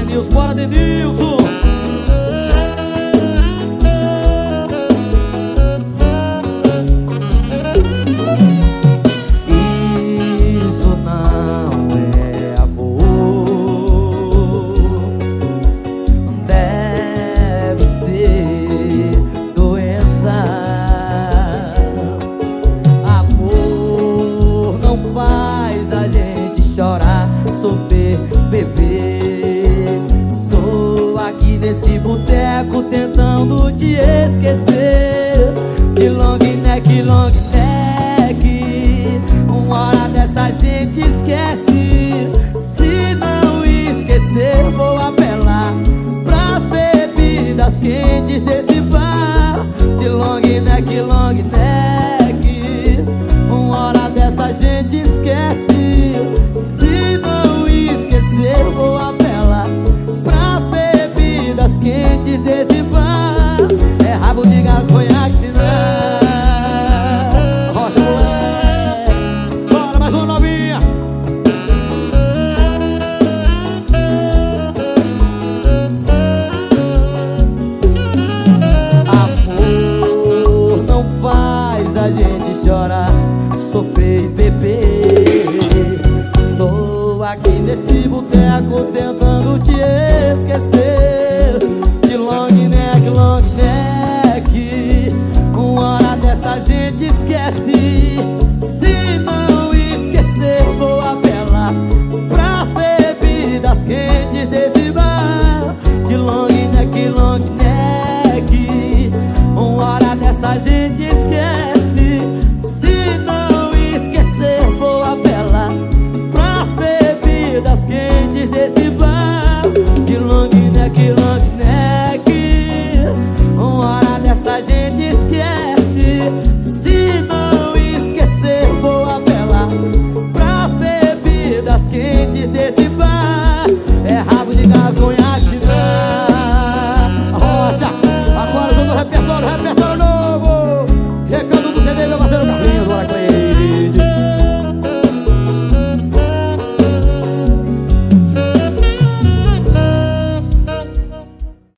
Denilson, bora Denilson. Isso não é amor. Deve ser doença. Amor não faz a gente chorar, sofrer, beber nesse boteco tentando te esquecer. Que long neck, long neck Uma hora dessa a gente esquece. Se não esquecer vou apelar Pras bebidas quentes desse bar. De long neck, long neck sofrer e beber. Tô aqui nesse boteco tentando te esquecer. De long neck, long neck. Uma hora dessa a gente esquece. Se não esquecer, vou apelar pras bebidas quentes desse bar. De long neck, long neck. Uma hora dessa a gente esquece. Não esquecer,